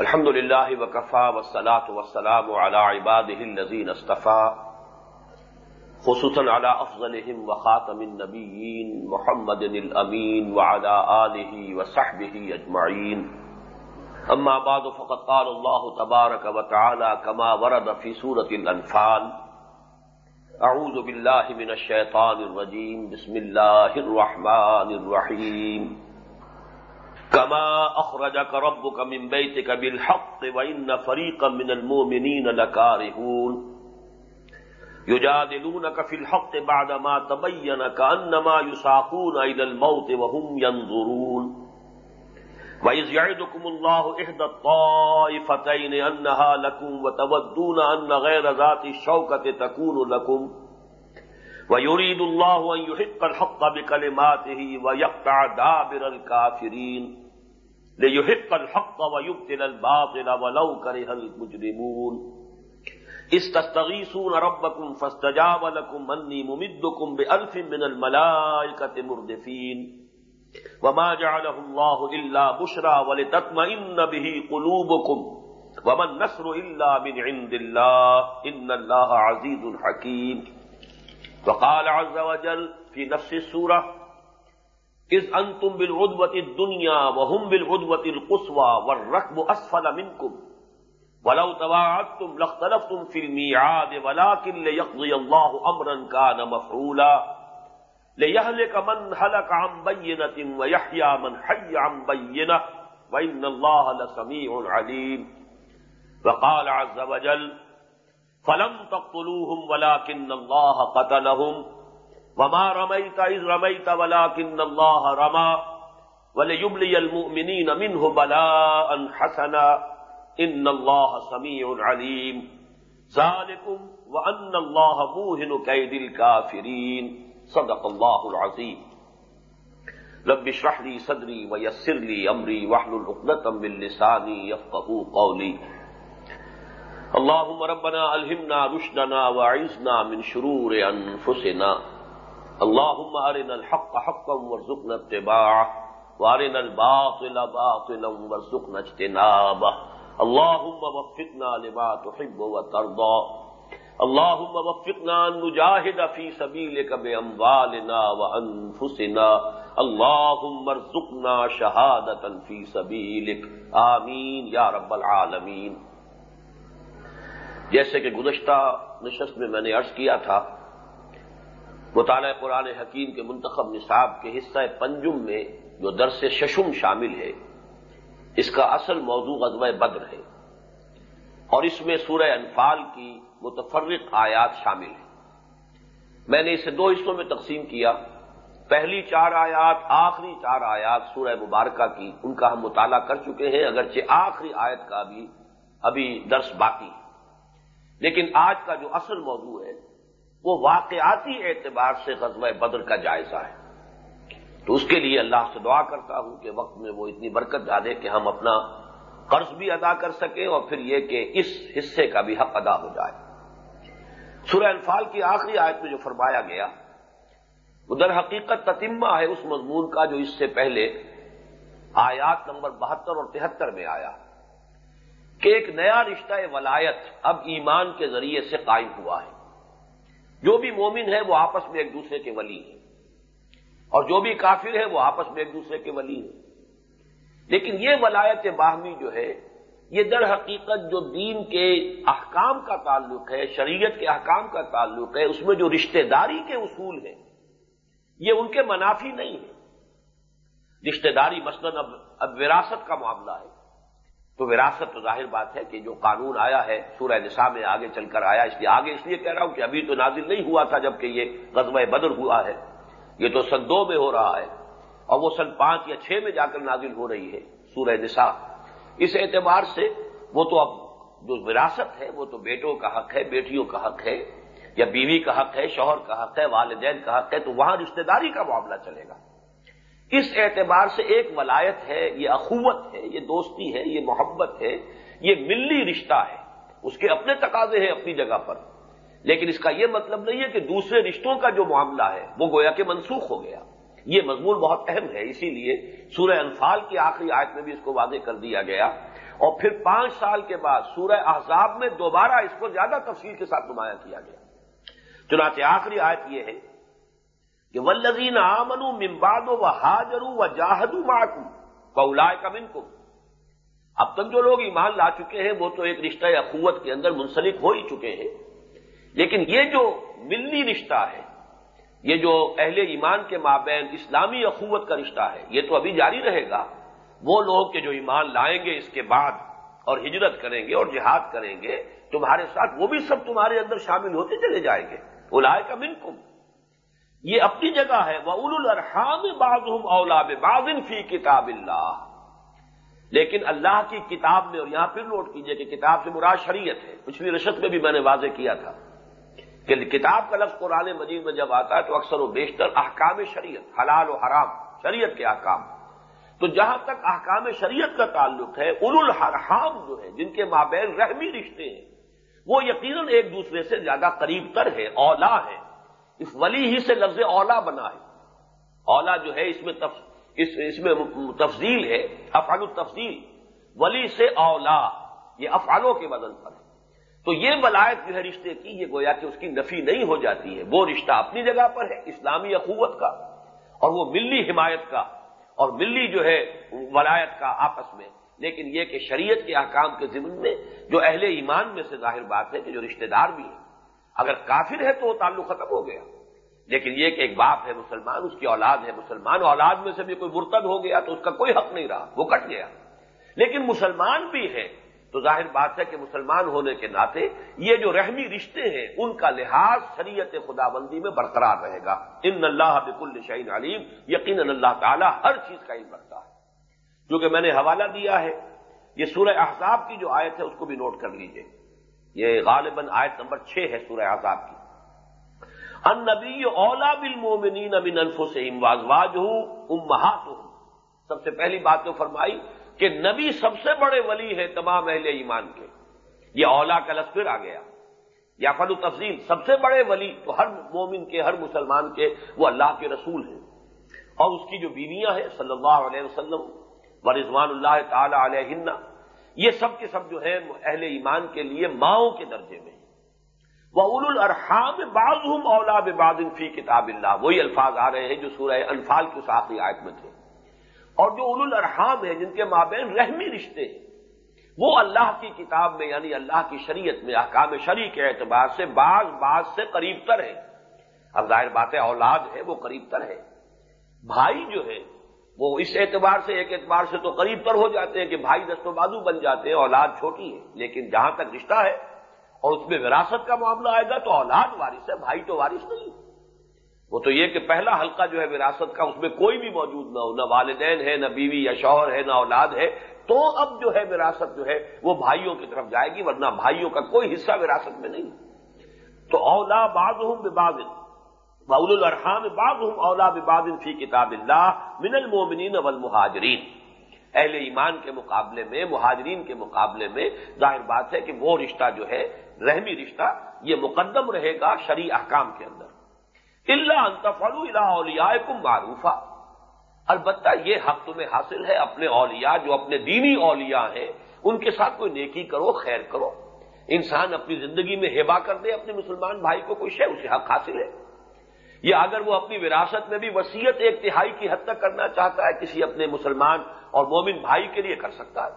الحمد لله وكفى والصلاة والسلام على عباده الذين اصطفى خصوصا على أفضلهم وخاتم النبيين محمد الأمين وعلى آله وصحبه أجمعين أما بعد، فقد قال الله تبارك وتعالى كما ورد في سورة الأنفال أعوذ بالله من الشيطان الرجيم بسم الله الرحمن الرحيم كما أخرجك ربك من بيتك بالحق وإن فريقا من المؤمنين لكارهون يجادلونك في الحق بعدما تبين كأنما يساقون إلى الموت وهم ينظرون وإذ يعدكم الله إحدى الطائفتين أنها لكم وتودون أن غير ذات الشوكة تكون لكم ويريد الله أن يحق الحق بكلماته ويقطع دابر الكافرين ليحق الحق استستغيثون ربكم فاستجاب لكم اني ممدكم بألف من الملائكة مردفين. وما جعله الله إلا بشرى ولتطمئن به قلوبكم. وما النصر إلا من عند الله. إن الله عزيز حكيم. وقال عز وجل في نفس السورة اس انتم بالعدوت الدنیا وهم بالعدوت القصوى والركب اسفل منكم. ولو تواعدتم لاختلفتم في الميعاد، ولكن ليقضي الله امرا كان مفعولا. ليهلك من هلك عن بينة ويحيى من حي عن بينة. وإن الله لسميع عليم. وقال عز وجل فلم تقتلوهم ولكن الله قتلهم. وما رميت إذ رميت ولكن الله رمى وليبلي المؤمنين منه بلاء حسنا إن الله سميع عليم ذلكم وأن الله موهن كيد الكافرين صدق الله العظيم رب اشرح لي صدري ويسر لي أمري واحلل عقدة من لساني يفقهوا قولي اللهم ربنا ألهمنا رشدنا وعزنا من شرور أنفسنا اللهم ارنا الحق حقا وارزقنا اتباعه وارنا الباطل باطلا وارزقنا اجتنابه اللهم وفقنا لما تحب وترضى اللهم وفقنا ان نجاهد في سبيلك باموالنا وانفسنا۔ اللهم ارزقنا شهادة في سبيلك آمین یا رب العالمین۔ جیسے کہ گزشتہ نشست میں میں نے عرض کیا تھا مطالعہ قرآن حکیم کے منتخب نصاب کے حصہ پنجم میں جو درس ششم شامل ہے، اس کا اصل موضوع غزوہ بدر ہے۔ اور اس میں سورہ انفال کی متفرق آیات شامل ہیں۔ میں نے اسے دو حصوں میں تقسیم کیا۔ پہلی چار آیات، آخری چار آیات سورہ مبارکہ کی، ان کا ہم مطالعہ کر چکے ہیں، اگرچہ آخری آیت کا بھی ابھی درس باقی لیکن آج کا جو اصل موضوع ہے وہ واقعاتی اعتبار سے غزوہ بدر کا جائزہ ہے۔ تو اس کے لیے اللہ سے دعا کرتا ہوں کہ وقت میں وہ اتنی برکت ڈالے کہ ہم اپنا قرض بھی ادا کر سکیں اور پھر یہ کہ اس حصے کا بھی حق ادا ہو جائے۔ سورہ انفال کی آخری آیت میں جو فرمایا گیا، وہ در حقیقت تتمہ ہے اس مضمون کا جو اس سے پہلے آیات نمبر بہتر اور تہتر میں آیا۔ کہ ایک نیا رشتہ ولایت اب ایمان کے ذریعے سے قائم ہوا ہے۔ جو بھی مومن ہے وہ آپس میں ایک دوسرے کے ولی ہیں۔ اور جو بھی کافر ہے وہ آپس میں ایک دوسرے کے ولی ہیں۔ لیکن یہ ولایت باہمی جو ہے، یہ در حقیقت جو دین کے احکام کا تعلق ہے، شریعت کے احکام کا تعلق ہے، اس میں جو رشتہ داری کے اصول ہیں، یہ ان کے منافی نہیں ہے رشتہ داری مثلاً اب اب وراثت کا معاملہ ہے۔ تو وراثت تو ظاہر بات ہے کہ جو قانون آیا ہے، سورہ نساء میں آگے چل کر آیا، اس لیے آگے اس لیے کہہ رہا ہوں کہ ابھی تو نازل نہیں ہوا تھا جبکہ یہ غزوہ بدر ہوا ہے۔ یہ تو سن دو میں ہو رہا ہے اور وہ سن پانچ یا چھ میں جا کر نازل ہو رہی ہے سورہ نساء۔ اس اعتبار سے وہ تو اب جو وراثت ہے، وہ تو بیٹوں کا حق ہے، بیٹیوں کا حق ہے یا بیوی کا حق ہے، شوہر کا حق ہے، والدین کا حق ہے، تو وہاں رشتہ داری کا معاملہ چلے گا۔ اس اعتبار سے ایک ولایت ہے، یہ اخوت ہے، یہ دوستی ہے، یہ محبت ہے، یہ ملی رشتہ ہے۔ اس کے اپنے تقاضے ہیں اپنی جگہ پر۔ لیکن اس کا یہ مطلب نہیں ہے کہ دوسرے رشتوں کا جو معاملہ ہے، وہ گویا کہ منسوخ ہو گیا۔ یہ مضمون بہت اہم ہے، اسی لیے سورہ انفال کی آخری آیت میں بھی اس کو واضح کر دیا گیا۔ اور پھر پانچ سال کے بعد سورہ احزاب میں دوبارہ اس کو زیادہ تفصیل کے ساتھ نمایاں کیا گیا۔ چنانچہ آخری آیت یہ ہے کہ ولزین آمن ممباد و حاجرو و جاہدو ماکو بولائے کا من اب تک جو لوگ ایمان لا چکے ہیں وہ تو ایک رشتہ یا قوت کے اندر منسلک ہو ہی چکے ہیں لیکن یہ جو ملی رشتہ ہے، یہ جو اہل ایمان کے مابین اسلامی اخوت کا رشتہ ہے، یہ تو ابھی جاری رہے گا۔ وہ لوگ کہ جو ایمان لائیں گے اس کے بعد اور ہجرت کریں گے اور جہاد کریں گے، تمہارے ساتھ وہ بھی سب تمہارے اندر شامل ہوتے چلے جائیں گے۔ اولائے کا منکم۔ یہ اپنی جگہ ہے۔ وہ اول الرحام بازم اولاب بازن فی کتاب اللہ۔ لیکن اللہ کی کتاب میں، اور یہاں پھر نوٹ کیجیے کہ کتاب سے مراد شریعت ہے۔ پچھلی رشت میں بھی میں نے واضح کیا تھا کہ کتاب کا لفظ قرآن مجید میں جب آتا ہے تو اکثر و بیشتر احکام شریعت، حلال و حرام، شریعت کے احکام۔ تو جہاں تک احکام شریعت کا تعلق ہے ار الحرام جو ہے، جن کے مابین رحمی رشتے ہیں، وہ یقیناً ایک دوسرے سے زیادہ قریب تر ہے اولا ہے اس ولی ہی سے لفظ اولا بنا ہے۔ اولا جو ہے اس میں تف... اس اس میں تفضیل ہے، افعال التفضیل۔ ولی سے اولا، یہ افعالوں کے بدن پر ہے۔ تو یہ ولایت جو ہے رشتے کی، یہ گویا کہ اس کی نفی نہیں ہو جاتی ہے۔ وہ رشتہ اپنی جگہ پر ہے، اسلامی اخوت کا، اور وہ ملی حمایت کا، اور ملی جو ہے ولایت کا آپس میں۔ لیکن یہ کہ شریعت کے احکام کے ضمن میں جو اہل ایمان میں سے ظاہر بات ہے کہ جو رشتہ دار بھی ہیں۔ اگر کافر ہے تو وہ تعلق ختم ہو گیا۔ لیکن یہ کہ ایک باپ ہے مسلمان، اس کی اولاد ہے مسلمان، اولاد میں سے بھی کوئی مرتد ہو گیا تو اس کا کوئی حق نہیں رہا، وہ کٹ گیا۔ لیکن مسلمان بھی ہے تو ظاہر بات ہے کہ مسلمان ہونے کے ناطے یہ جو رحمی رشتے ہیں، ان کا لحاظ شریعت خدا بندی میں برقرار رہے گا۔ ان اللہ بک الشعین علیم یقین اللہ تعالیٰ ہر چیز کا علم رکھتا ہے۔ جو کہ میں نے حوالہ دیا ہے، یہ سورہ احزاب کی جو آیت ہے، اس کو بھی نوٹ کر لیجیے۔ یہ غالباً آیت نمبر چھ ہے سورہ آزاد کی۔ ان نبی اولا بل مومنین امین الفو سے امواز ہوں سب سے پہلی بات تو فرمائی کہ نبی سب سے بڑے ولی ہے تمام اہل ایمان کے۔ یہ اولا کا لفظ پھر آ گیا۔ یا فن و تفصیل سب سے بڑے ولی تو ہر مومن کے، ہر مسلمان کے وہ اللہ کے رسول ہیں۔ اور اس کی جو بیویاں ہیں، صلی اللہ علیہ وسلم و رضوان اللہ تعالی علیہ یہ سب کے سب جو ہے اہل ایمان کے لیے ماؤں کے درجے میں وہ اول الرحام بعض ہوں اولا بادن فی کتاب اللہ۔ وہی الفاظ آ رہے ہیں جو سورہ انفال کی آخری آیت میں تھے۔ اور جو اول الرحام ہے جن کے مابین رحمی رشتے ہیں، وہ اللہ کی کتاب میں یعنی اللہ کی شریعت میں، احکام شریع کے اعتبار سے بعض بعض سے قریب تر ہے اب ظاہر بات ہے، اولاد ہے، وہ قریب تر ہے بھائی جو ہے وہ اس اعتبار سے ایک اعتبار سے تو قریب تر ہو جاتے ہیں کہ بھائی دست و بازو بن جاتے ہیں، اولاد چھوٹی ہے، لیکن جہاں تک رشتہ ہے اور اس میں وراثت کا معاملہ آئے گا تو اولاد وارث ہے، بھائی تو وارث نہیں۔ وہ تو یہ کہ پہلا حلقہ جو ہے وراثت کا، اس میں کوئی بھی موجود نہ ہو، نہ والدین ہے، نہ بیوی یا شوہر ہے، نہ اولاد ہے، تو اب جو ہے وراثت جو ہے وہ بھائیوں کی طرف جائے گی، ورنہ بھائیوں کا کوئی حصہ وراثت میں نہیں۔ تو اولا بعض ہوں بے باول الرحام باب ہوں اولا ببادن فی کتاب اللہ من المومنین والمہاجرین اہل ایمان کے مقابلے میں، مہاجرین کے مقابلے میں ظاہر بات ہے کہ وہ رشتہ جو ہے، رحمی رشتہ، یہ مقدم رہے گا شرع احکام کے اندر۔ اللہ انتفل اللہ اولیاء کم معروفہ البتہ یہ حق تمہیں حاصل ہے، اپنے اولیاء، جو اپنے دینی اولیاء ہیں، ان کے ساتھ کوئی نیکی کرو، خیر کرو۔ انسان اپنی زندگی میں ہیبا کر دے، اپنے مسلمان بھائی کو کوئی شے، اسے حق حاصل ہے۔ یا اگر وہ اپنی وراثت میں بھی وسیعت ایک تہائی کی حد تک کرنا چاہتا ہے، کسی اپنے مسلمان اور مومن بھائی کے لیے کر سکتا ہے۔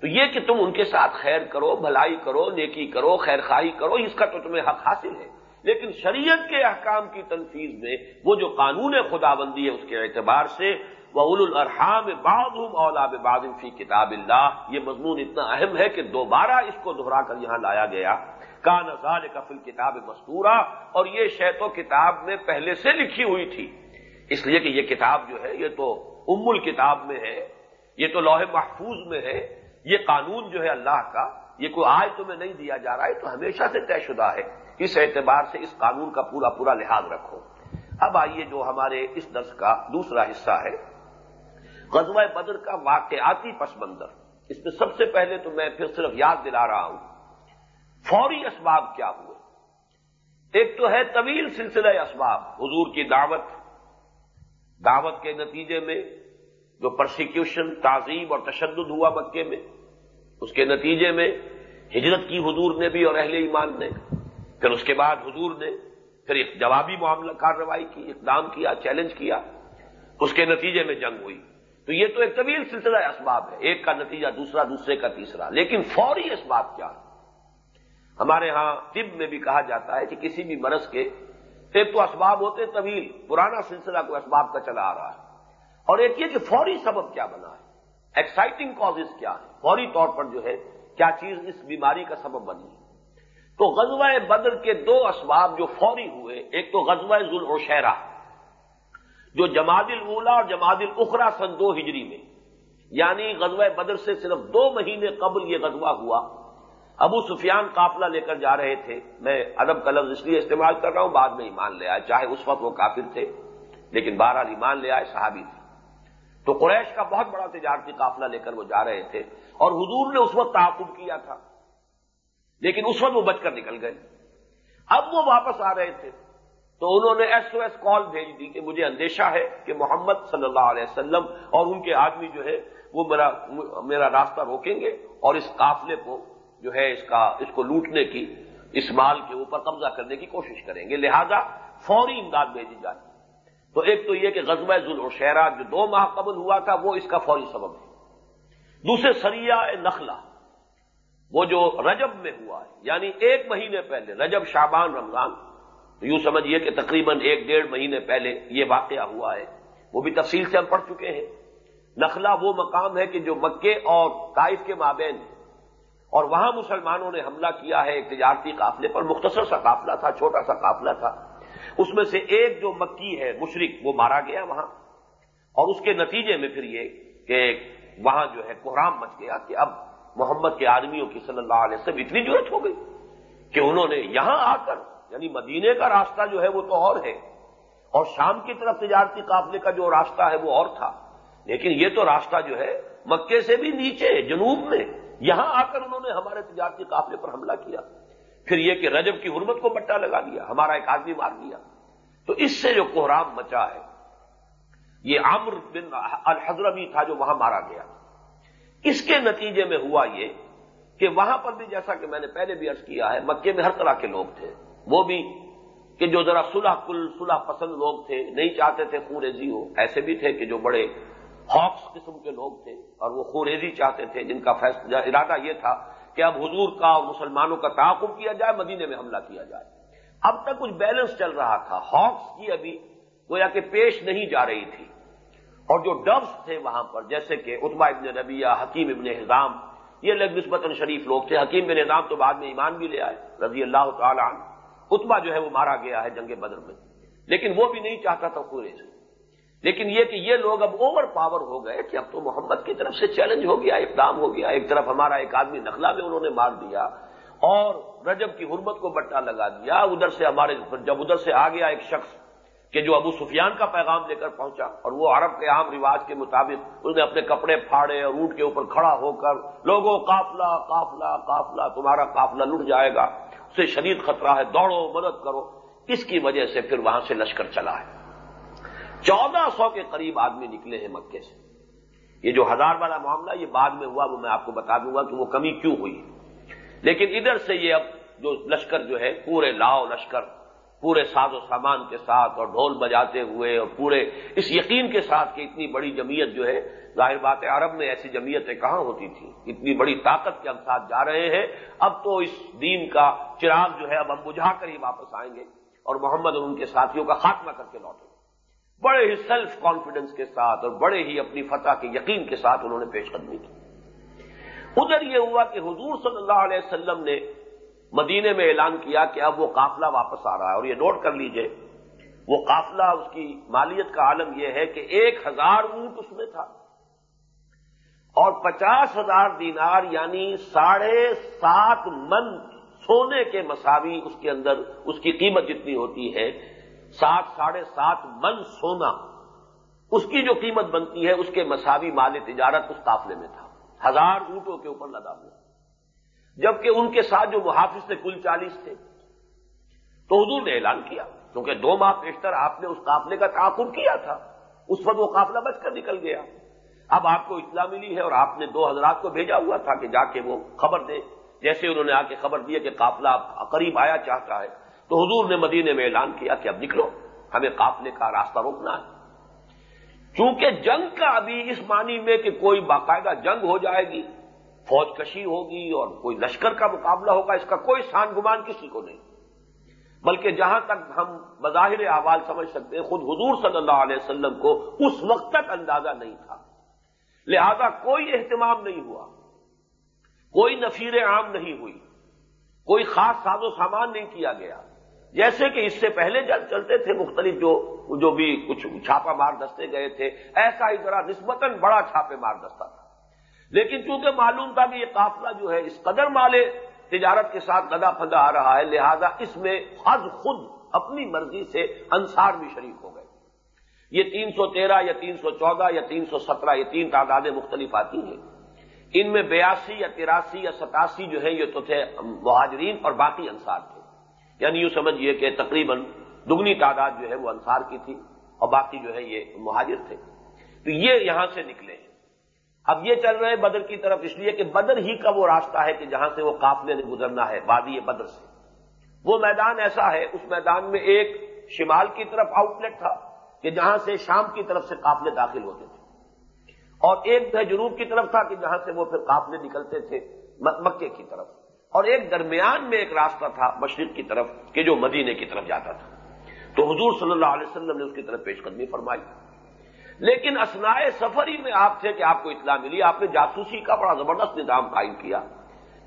تو یہ کہ تم ان کے ساتھ خیر کرو، بھلائی کرو، نیکی کرو، خیر خواہی کرو، اس کا تو تمہیں حق حاصل ہے۔ لیکن شریعت کے احکام کی تنفیذ میں وہ جو قانون خدا بندی ہے، اس کے اعتبار سے وہ اول الرحام باد اولا بادن فی کتاب اللہ یہ مضمون اتنا اہم ہے کہ دوبارہ اس کو دہرا کر یہاں لایا گیا۔ کا نظال کفل کتاب مستورہ اور یہ شیت و کتاب میں پہلے سے لکھی ہوئی تھی۔ اس لیے کہ یہ کتاب جو ہے، یہ تو ام الکتاب میں ہے، یہ تو لوہے محفوظ میں ہے، یہ قانون جو ہے اللہ کا، یہ کوئی آج تمہیں نہیں دیا جا رہا ہے تو ہمیشہ سے طے شدہ ہے۔ اس اعتبار سے اس قانون کا پورا پورا لحاظ رکھو۔ اب آئیے جو ہمارے اس درس کا دوسرا حصہ ہے، غزوہ بدر کا واقعاتی پس منظر اس میں سب سے پہلے تو میں پھر صرف یاد دلا رہا ہوں۔ فوری اسباب کیا ہوئے؟ ایک تو ہے طویل سلسلہ اسباب، حضور کی دعوت دعوت کے نتیجے میں جو پرسیکیوشن تعظیم اور تشدد ہوا مکے میں، اس کے نتیجے میں ہجرت کی حضور نے بھی اور اہل ایمان نے، پھر اس کے بعد حضور نے پھر ایک جوابی معاملہ کارروائی کی، اقدام کیا چیلنج کیا، اس کے نتیجے میں جنگ ہوئی۔ تو یہ تو ایک طویل سلسلہ اسباب ہے، ایک کا نتیجہ دوسرا، دوسرے کا تیسرا، لیکن فوری اسباب کیا؟ ہمارے ہاں طب میں بھی کہا جاتا ہے کہ کسی بھی مرض کے ایک تو اسباب ہوتے طویل، پرانا سلسلہ کو اسباب کا چلا آ رہا ہے۔ اور ایک یہ کہ فوری سبب کیا بنا ہے؟ ایکسائٹنگ کاز کیا ہے فوری طور پر جو ہے، کیا چیز اس بیماری کا سبب بنی تو غزوہ بدر کے دو اسباب جو فوری ہوئے، ایک تو غزوہ ذوالعشیرہ، جو جماعت الاولا اور جماعت الاخرا سن دو ہجری میں۔ یعنی غزوہ بدر سے صرف دو مہینے قبل یہ غزوہ ہوا۔ ابو سفیان قافلہ لے کر جا رہے تھے۔ میں ادب کا لفظ اس لیے استعمال کر رہا ہوں، بعد میں ایمان لے آئے۔ چاہے اس وقت وہ کافر تھے، لیکن بہرحال ایمان لے آئے، صحابی تھے۔ تو قریش کا بہت بڑا تجارتی قافلہ لے کر وہ جا رہے تھے اور حضور نے اس وقت تعاقب کیا تھا۔ لیکن اس وقت وہ بچ کر نکل گئے۔ اب وہ واپس آ رہے تھے۔ تو انہوں نے ایس او ایس کال بھیج دی کہ مجھے اندیشہ ہے کہ محمد صلی اللہ علیہ وسلم اور ان کے آدمی جو ہے، وہ میرا میرا راستہ روکیں گے اور اس قافلے کو جو ہے اس کا اس کو لوٹنے کی اس مال کے اوپر قبضہ کرنے کی کوشش کریں گے۔ لہذا فوری امداد بھیجی جاتی تو ایک تو یہ کہ غزوہ ذل اور شہرا جو دو ماہ قبل ہوا تھا، وہ اس کا فوری سبب ہے۔ دوسرے سریا نخلا وہ جو رجب میں ہوا ہے یعنی ایک مہینے پہلے، رجب شابان رمضان۔ یوں سمجھیے کہ تقریباً ایک ڈیڑھ مہینے پہلے یہ واقعہ ہوا ہے۔ وہ بھی تفصیل سے ہم پڑھ چکے ہیں۔ نخلا وہ مقام ہے کہ جو مکے اور طائف کے مابین ہے۔ اور وہاں مسلمانوں نے حملہ کیا ہے، ایک تجارتی قافلے پر، مختصر سا قافلہ تھا، چھوٹا سا قافلہ تھا۔ اس میں سے ایک جو مکی ہے مشرق وہ مارا گیا وہاں۔ اور اس کے نتیجے میں پھر یہ کہ وہاں جو ہے کوحرام مچ گیا کہ اب محمد کے آدمیوں کی صلی اللہ علیہ وسلم اتنی ضرورت ہو گئی کہ انہوں نے یہاں آ کر یعنی مدینے کا راستہ جو ہے، وہ تو اور ہے۔ اور شام کی طرف تجارتی قافلے کا جو راستہ ہے، وہ اور تھا۔ لیکن یہ تو راستہ جو ہے، مکے سے بھی نیچے، جنوب میں۔ یہاں آ کر انہوں نے ہمارے تجارتی قافلے پر حملہ کیا۔ پھر یہ کہ رجب کی حرمت کو بٹا لگا دیا، ہمارا ایک آدمی مار دیا۔ تو اس سے جو کوحرام مچا ہے، یہ عمر بن الحضرمی تھا جو وہاں مارا گیا۔ اس کے نتیجے میں ہوا یہ کہ وہاں پر بھی جیسا کہ میں نے پہلے بھی ارض کیا ہے، مکے میں ہر طرح کے لوگ تھے۔ وہ بھی کہ جو ذرا صلح کل صلح پسند لوگ تھے، نہیں چاہتے تھے خوریزی ہو ایسے بھی تھے کہ جو بڑے ہاکس قسم کے لوگ تھے اور وہ خوریزی چاہتے تھے جن کا فیصلہ ارادہ یہ تھا کہ اب حضور کا اور مسلمانوں کا تعاقب کیا جائے، مدینے میں حملہ کیا جائے۔ اب تک کچھ بیلنس چل رہا تھا۔ ہاکس کی ابھی گویا کہ پیش نہیں جا رہی تھی۔ اور جو ڈبس تھے وہاں پر، جیسے کہ اتبا ابن ربیہ حکیم ابن حضام یہ لگ نسبت شریف لوگ تھے۔ حکیم بن نظام تو بعد میں ایمان بھی لے آئے، رضی اللہ تعالی عنہ۔ اتبا جو ہے وہ مارا گیا ہے جنگ بدر میں۔ لیکن وہ بھی نہیں چاہتا تھا پورے سے لیکن یہ کہ یہ لوگ اب اوور پاور ہو گئے کہ اب تو محمد کی طرف سے چیلنج ہو گیا اقدام ہو گیا، ایک طرف ہمارا ایک آدمی نخلا میں انہوں نے مار دیا اور رجب کی حرمت کو بٹا لگا دیا۔ ادھر سے ہمارے جب ادھر سے آ گیا ایک شخص کہ جو ابو سفیان کا پیغام لے کر پہنچا اور وہ عرب کے عام رواج کے مطابق اس نے اپنے کپڑے پھاڑے اور اونٹ کے اوپر کھڑا ہو کر لوگوں، قافلہ قافلہ قافلہ، تمہارا قافلہ لٹ جائے گا، اسے شدید خطرہ ہے، دوڑو، مدد کرو۔ اس کی وجہ سے پھر وہاں سے لشکر چلا ہے۔ چودہ سو کے قریب آدمی نکلے ہیں مکے سے۔ یہ جو ہزار والا معاملہ یہ بعد میں ہوا وہ میں آپ کو بتا دوں گا کہ وہ کمی کیوں ہوئی لیکن ادھر سے یہ اب جو لشکر جو ہے، پورے لاؤ لشکر، پورے ساز و سامان کے ساتھ اور ڈھول بجاتے ہوئے اور پورے اس یقین کے ساتھ کہ اتنی بڑی جمعیت جو ہے، ظاہر بات ہے عرب میں ایسی جمعیتیں کہاں ہوتی تھیں؟ اتنی بڑی طاقت کے ہم ساتھ جا رہے ہیں۔ اب تو اس دین کا چراغ جو ہے اب ہم بجھا کر ہی واپس آئیں گے اور محمد اور ان کے ساتھیوں کا خاتمہ کر کے لوٹیں گے۔ بڑے ہی سیلف کانفیڈنس کے ساتھ اور بڑے ہی اپنی فتح کے یقین کے ساتھ انہوں نے پیش قدمی کی۔ ادھر یہ ہوا کہ حضور صلی اللہ علیہ وسلم نے مدینے میں اعلان کیا کہ اب وہ قافلہ واپس آ رہا ہے اور یہ نوٹ کر لیجیے، وہ قافلہ، اس کی مالیت کا عالم یہ ہے کہ ایک ہزار اونٹ اس میں تھا اور پچاس ہزار دینار یعنی ساڑھے سات من سونے کے مساوی اس کے اندر اس کی قیمت جتنی ہوتی ہے سات ساڑھے سات من سونا اس کی جو قیمت بنتی ہے، اس کے مساوی مال تجارت اس قافلے میں تھا۔ ہزار اونٹوں کے اوپر لدا ہوا۔ جبکہ ان کے ساتھ جو محافظ تھے، کل چالیس تھے۔ تو حضور نے اعلان کیا، کیونکہ دو ماہ پیشتر آپ نے اس قافلے کا تعاقب کیا تھا، اس وقت وہ قافلہ بچ کر نکل گیا۔ اب آپ کو اطلاع ملی ہے اور آپ نے دو حضرات کو بھیجا ہوا تھا کہ جا کے وہ خبر دے۔ جیسے انہوں نے آ کے خبر دی کہ قافلہ قریب آیا، چاہتا ہے۔ تو حضور نے مدینے میں اعلان کیا کہ اب نکلو، ہمیں قافلے کا راستہ روکنا ہے۔ چونکہ جنگ کا ابھی اس معنی میں کہ کوئی باقاعدہ جنگ ہو جائے گی، فوج کشی ہوگی اور کوئی لشکر کا مقابلہ ہوگا، اس کا کوئی سان گمان کسی کو نہیں۔ بلکہ جہاں تک ہم بظاہر احوال سمجھ سکتے ہیں، خود حضور صلی اللہ علیہ وسلم کو اس وقت تک اندازہ نہیں تھا۔ لہذا کوئی اہتمام نہیں ہوا۔ کوئی نفیر عام نہیں ہوئی۔ کوئی خاص ساز و سامان نہیں کیا گیا۔ جیسے کہ اس سے پہلے جب چلتے تھے مختلف جو جو بھی کچھ چھاپا مار دستے گئے تھے، ایسا ہی ذرا نسبتاً بڑا چھاپے مار دستہ تھا۔ لیکن چونکہ معلوم تھا کہ یہ قافلہ جو ہے اس قدر مالے تجارت کے ساتھ گدا پھندا آ رہا ہے، لہذا اس میں حض خود اپنی مرضی سے انصار بھی شریک ہو گئے۔ یہ تین سو تیرہ یا تین سو چودہ یا تین سو سترہ، یہ تین تعدادیں مختلف آتی ہیں۔ ان میں بیاسی یا تراسی یا ستاسی جو ہے یہ تو تھے مہاجرین اور باقی انصار تھے۔ یعنی یوں سمجھیے کہ تقریباً دگنی تعداد جو ہے وہ انصار کی تھی اور باقی جو ہے یہ مہاجر تھے۔ تو یہ یہاں سے نکلے۔ ہیں اب یہ چل رہے ہیں بدر کی طرف، اس لیے کہ بدر ہی کا وہ راستہ ہے کہ جہاں سے وہ قافلے نے گزرنا ہے، وادی بدر سے۔ وہ میدان ایسا ہے، اس میدان میں ایک شمال کی طرف آؤٹ لیٹ تھا کہ جہاں سے شام کی طرف سے قافلے داخل ہوتے تھے۔ اور ایک جنوب کی طرف تھا کہ جہاں سے وہ پھر قافلے نکلتے تھے مکے کی طرف۔ اور ایک درمیان میں ایک راستہ تھا مشرق کی طرف کہ جو مدینے کی طرف جاتا تھا۔ تو حضور صلی اللہ علیہ وسلم نے اس کی طرف پیش قدمی فرمائی۔ لیکن اسنائے سفر ہی میں آپ تھے کہ آپ کو اطلاع ملی، آپ نے جاسوسی کا بڑا زبردست نظام قائم کیا۔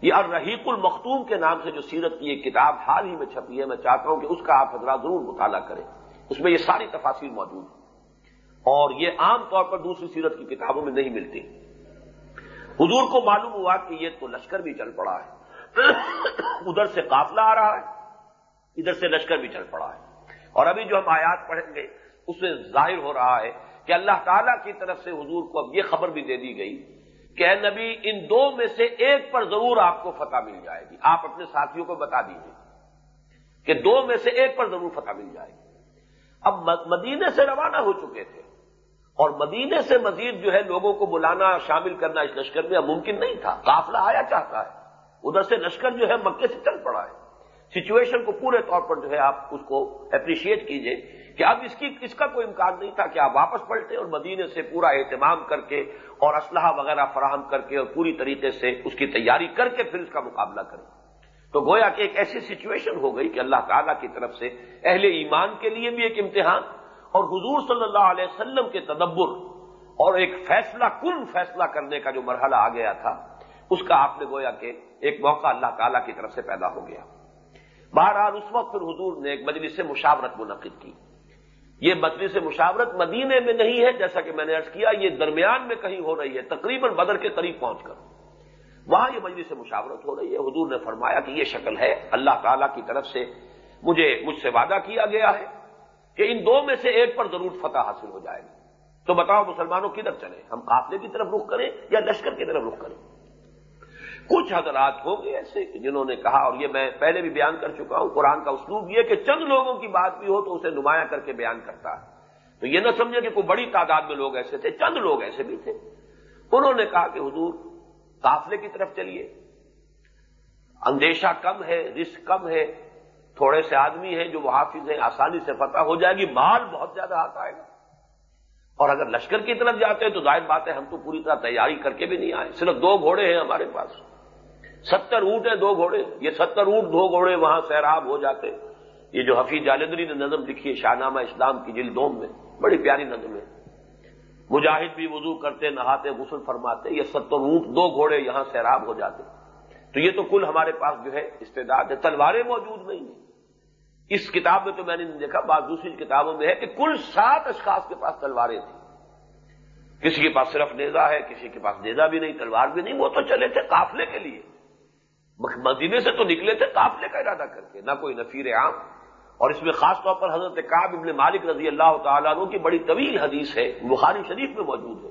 یہ الرحیق المختوم کے نام سے جو سیرت کی ایک کتاب حال ہی میں چھپی ہے، میں چاہتا ہوں کہ اس کا آپ حضرات ضرور مطالعہ کریں۔ اس میں یہ ساری تفاصیر موجود ہیں۔ اور یہ عام طور پر دوسری سیرت کی کتابوں میں نہیں ملتی۔ حضور کو معلوم ہوا کہ یہ تو لشکر بھی چل پڑا ہے۔ ادھر سے قافلہ آ رہا ہے، ادھر سے لشکر بھی چل پڑا ہے۔ اور ابھی جو ہم آیات پڑھیں گے، اس میں ظاہر ہو رہا ہے کہ اللہ تعالیٰ کی طرف سے حضور کو اب یہ خبر بھی دے دی گئی کہ اے نبی، ان دو میں سے ایک پر ضرور آپ کو فتح مل جائے گی۔ آپ اپنے ساتھیوں کو بتا دیجیے کہ دو میں سے ایک پر ضرور فتح مل جائے گی۔ اب مدینے سے روانہ ہو چکے تھے۔ اور مدینے سے مزید جو ہے لوگوں کو بلانا، شامل کرنا اس لشکر میں اب ممکن نہیں تھا۔ قافلہ آیا چاہتا ہے۔ ادھر سے لشکر جو ہے مکے سے چل پڑا ہے۔ سچویشن کو پورے طور پر جو ہے آپ اس کو اپریشیٹ کیجیے کہ اب اس کی اس کا کوئی امکان نہیں تھا کہ آپ واپس پلٹیں اور مدینے سے پورا اہتمام کر کے اور اسلحہ وغیرہ فراہم کر کے اور پوری طریقے سے اس کی تیاری کر کے پھر اس کا مقابلہ کریں۔ تو گویا کہ ایک ایسی سچویشن ہو گئی کہ اللہ تعالیٰ کی طرف سے اہل ایمان کے لیے بھی ایک امتحان اور حضور صلی اللہ علیہ وسلم کے تدبر اور ایک فیصلہ کن فیصلہ کرنے کا جو مرحلہ آ گیا تھا، اس کا آپ نے گویا کہ ایک موقع اللہ تعالیٰ کی طرف سے پیدا ہو گیا۔ بہرحال اس وقت پھر حضور نے ایک مجلس سے مشاورت منعقد کی۔ یہ مجلس مشاورت مدینے میں نہیں ہے، جیسا کہ میں نے ارض کیا، یہ درمیان میں کہیں ہو رہی ہے، تقریباً بدر کے قریب پہنچ کر۔ وہاں یہ مجلس مشاورت ہو رہی ہے۔ حضور نے فرمایا کہ یہ شکل ہے، اللہ تعالی کی طرف سے مجھے، مجھ سے وعدہ کیا گیا ہے کہ ان دو میں سے ایک پر ضرور فتح حاصل ہو جائے گی۔ تو بتاؤ مسلمانوں کدھر چلیں؟ ہم قافلے کی طرف رخ کریں یا لشکر کی طرف رخ کریں؟ کچھ حضرات ہوں گے ایسے جنہوں نے کہا، اور یہ میں پہلے بھی بیان کر چکا ہوں، قرآن کا اسلوب یہ کہ چند لوگوں کی بات بھی ہو تو اسے نمایاں کر کے بیان کرتا ہے۔ تو یہ نہ سمجھے کہ کوئی بڑی تعداد میں لوگ ایسے تھے، چند لوگ ایسے بھی تھے۔ انہوں نے کہا کہ حضور، قافلے کی طرف چلیے۔ اندیشہ کم ہے رسک کم ہے، تھوڑے سے آدمی ہیں جو وہ حافظ ہیں، آسانی سے فتح ہو جائے گی، مال بہت زیادہ آتا آئے گا اور اگر لشکر کی طرف جاتے ہیں تو ظاہر بات ہے ہم تو پوری طرح تیاری کر کے بھی نہیں آئے، صرف دو گھوڑے ہیں ہمارے پاس۔ ستر اونٹ ہیں دو گھوڑے، یہ ستر اونٹ دو گھوڑے وہاں سیراب ہو جاتے۔ یہ جو حفیظ جالدری نے نظم لکھی ہے شاہ نامہ اسلام کی جلدوم میں، بڑی پیاری نظم ہے۔ مجاہد بھی وضو کرتے، نہاتے، غسل فرماتے، یہ ستر اونٹ دو گھوڑے یہاں سیراب ہو جاتے۔ تو یہ تو کل ہمارے پاس جو ہے استعداد ہے، تلواریں موجود نہیں ہیں۔ اس کتاب میں تو میں نے دیکھا، بعض دوسری کتابوں میں ہے کہ کل سات اشخاص کے پاس تلواریں تھیں۔ کسی کے پاس صرف نیزا ہے، کسی کے پاس نیزا بھی نہیں، تلوار بھی نہیں، وہ تو چلے تھے قافلے کے لیے۔ مدینے سے تو نکلے تھے قافلے کا ارادہ کر کے، نہ کوئی نفیر عام۔ اور اس میں خاص طور پر حضرت کاب ابن مالک رضی اللہ تعالیٰ عنہ کی بڑی طویل حدیث ہے، بخاری شریف میں موجود ہے۔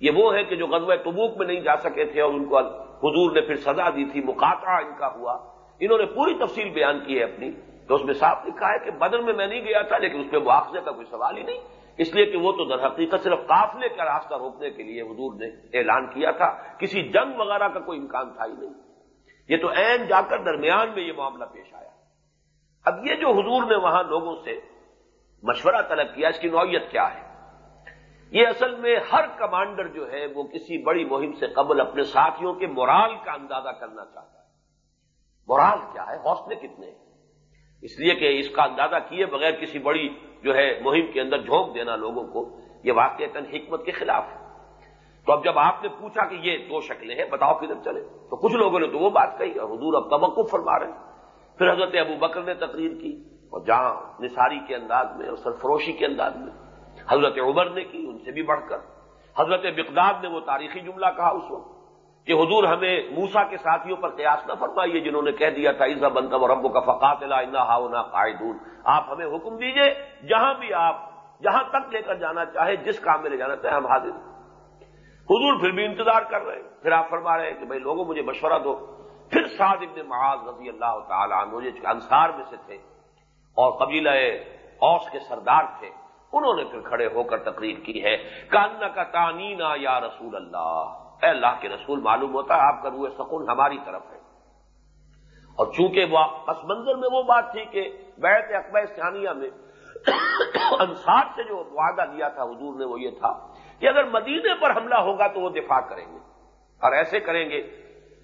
یہ وہ ہے کہ جو غزوہ تبوک میں نہیں جا سکے تھے اور ان کو حضور نے پھر سزا دی تھی مقاطع ان کا ہوا۔ انہوں نے پوری تفصیل بیان کی ہے اپنی۔ تو اس میں صاف لکھا ہے کہ بدر میں میں نہیں گیا تھا، لیکن اس میں مواخذے کا کوئی سوال ہی نہیں۔ اس لیے کہ وہ تو در حقیقت صرف قافلے کا راستہ روکنے کے لیے حضور نے اعلان کیا تھا۔ کسی جنگ وغیرہ کا کوئی امکان تھا ہی نہیں۔ یہ تو عین جا کر درمیان میں یہ معاملہ پیش آیا۔ اب یہ جو حضور نے وہاں لوگوں سے مشورہ طلب کیا، اس کی نوعیت کیا ہے؟ یہ اصل میں ہر کمانڈر جو ہے، وہ کسی بڑی مہم سے قبل اپنے ساتھیوں کے مورال کا اندازہ کرنا چاہتا ہے۔ مورال کیا ہے؟ حوصلے کتنے ہیں؟ اس لیے کہ اس کا اندازہ کیے بغیر کسی بڑی جو ہے مہم کے اندر جھونک دینا لوگوں کو، یہ واقع حکمت کے خلاف ہے۔ تو اب جب آپ نے پوچھا کہ یہ دو شکلیں ہیں، بتاؤ کدھر چلے؟ تو کچھ لوگوں نے تو وہ بات کہی، اور حضور اب توقف فرما رہے ہیں۔ پھر حضرت ابو بکر نے تقریر کی، اور جہاں نثاری کے انداز میں اور سرفروشی کے انداز میں حضرت عمر نے کی، ان سے بھی بڑھ کر۔ حضرت بقداد نے وہ تاریخی جملہ کہا اس وقت کہ حضور ہمیں موسا کے ساتھیوں پر قیاس نہ فرمائیے، جنہوں نے کہہ دیا تھا عزا بنتا و رب کا فقات ہاؤنا قائدون آپ ہمیں حکم دیجیے، جہاں بھی آپ، جہاں تک لے کر جانا چاہے، جس کام میں لے جانا چاہے، ہم حاضر حضور پھر بھی انتظار کر رہے ہیں۔ پھر آپ فرما رہے ہیں کہ بھائی لوگوں، مجھے مشورہ دو۔ پھر سعد ابن معاذ رضی اللہ تعالی عنہ، جو انصار میں سے تھے اور قبیلہ اوس کے سردار تھے، انہوں نے پھر کھڑے ہو کر تقریر کی ہے۔ کاننا کا تانینا یا رسول اللہ۔ اے اللہ کے رسول، معلوم ہوتا ہے آپ کا روح سکون ہماری طرف ہے۔ اور چونکہ وہ پس منظر میں وہ بات تھی کہ بیت اقبا ثانیہ میں انصار سے جو وعدہ لیا تھا حضور نے، وہ یہ تھا کہ اگر مدینے پر حملہ ہوگا تو وہ دفاع کریں گے۔ اور ایسے کریں گے،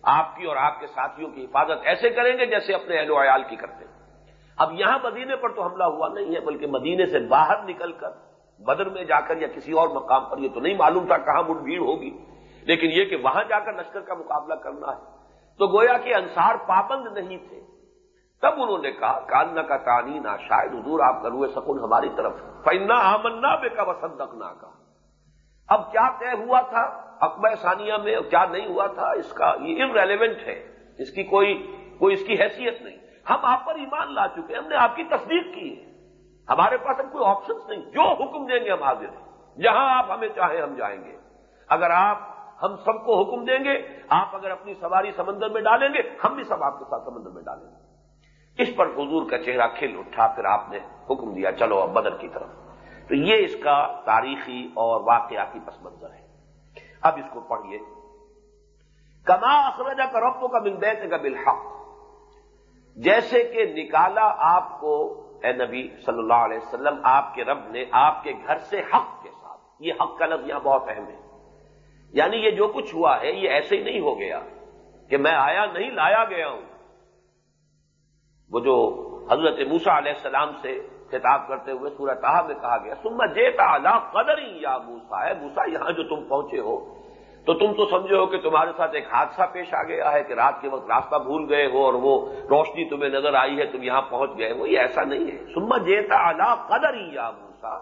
آپ کی اور آپ کے ساتھیوں کی حفاظت ایسے کریں گے جیسے اپنے اہل و عیال کی کرتے ہیں۔ اب یہاں مدینے پر تو حملہ ہوا نہیں ہے، بلکہ مدینے سے باہر نکل کر بدر میں جا کر یا کسی اور مقام پر، یہ تو نہیں معلوم تھا کہاں مٹ بھیڑ ہوگی۔ لیکن یہ کہ وہاں جا کر لشکر کا مقابلہ کرنا ہے۔ تو گویا کہ انصار پابند نہیں تھے۔ تب انہوں نے کہا کاننا کا تانی نہ شاید حضور آپ کا روئے سکون ہماری طرف۔ فینا آمنا بے کا وسندک نہ کا اب کیا طے ہوا تھا؟ اکبر ثانیہ میں کیا نہیں ہوا تھا؟ اس کا یہ ریلیونٹ ہے۔ اس کی کوئی کوئی اس کی حیثیت نہیں۔ ہم آپ پر ایمان لا چکے ہم نے آپ کی تصدیق کی ہے۔ ہمارے پاس اب کوئی آپشنس نہیں۔ جو حکم دیں گے ہم حاضر ہیں۔ جہاں آپ ہمیں چاہیں ہم جائیں گے۔ اگر آپ ہم سب کو حکم دیں گے، آپ اگر اپنی سواری سمندر میں ڈالیں گے، ہم بھی سب آپ کے ساتھ سمندر میں ڈالیں گے۔ اس پر حضور کا چہرہ کھل اٹھا، پھر آپ نے حکم دیا، چلو اب بدر کی طرف۔ تو یہ اس کا تاریخی اور واقعاتی پس منظر ہے۔ اب اس کو پڑھیے۔ کما اخرجہ کا رقو کا ملبیت کا بالحق۔ جیسے کہ نکالا آپ کو، اے نبی صلی اللہ علیہ وسلم، آپ کے رب نے آپ کے گھر سے حق کے ساتھ۔ یہ حق کا لفظ یہاں بہت اہم ہے۔ یعنی یہ جو کچھ ہوا ہے، یہ ایسے ہی نہیں ہو گیا کہ میں آیا نہیں، لایا گیا ہوں۔ وہ جو حضرت موسا علیہ السلام سے خطاب کرتے ہوئے سورہ تحا میں کہا گیا سما جیتا اللہ قدر ہی یا موسا ہے موسا یہاں جو تم پہنچے ہو، تو تم تو سمجھے ہو کہ تمہارے ساتھ ایک حادثہ پیش آ گیا ہے کہ رات کے وقت راستہ بھول گئے ہو اور وہ روشنی تمہیں نظر آئی ہے، تم یہاں پہنچ گئے ہو، یہ ایسا نہیں ہے۔ سما جیتا اللہ قدر ہی یا موسا